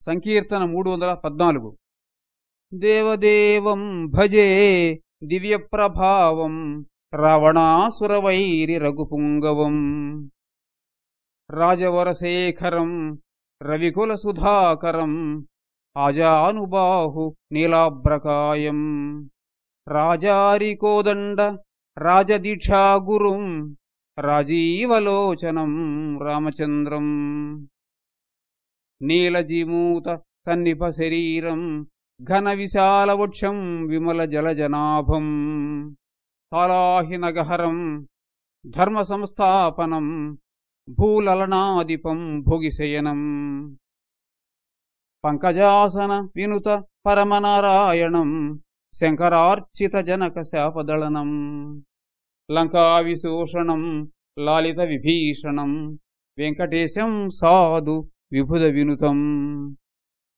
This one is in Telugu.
సంకీర్తన మూడు వందల పద్నాలుగు. దేవదేవం భజే దివ్యప్రభావం రావణాసురవైరి రఘుపుంగవం. రాజవరశేఖరం రవికుల సుధాకరం ఆజానుబాహు నీలాభ్రకాయం. రాజారికోదండ రాజదీక్షాగురుం రాజీవలోచనం రామచంద్రం. నీలజీమూత సన్నిప శరీరం ఘన విశాలవృక్షం విమల జలజనాభం తాలాహినగహరం ధర్మ సంస్థాపనం భూలలనాదిపం భుగిశయనం. పంకజాసన వినుత పరమనారాయణం శంకరార్చిత జనక శాపదళనం. లంకావిశోషణం లాలిత విభీషణం వెంకటేశం సాధు విభుద వినుతం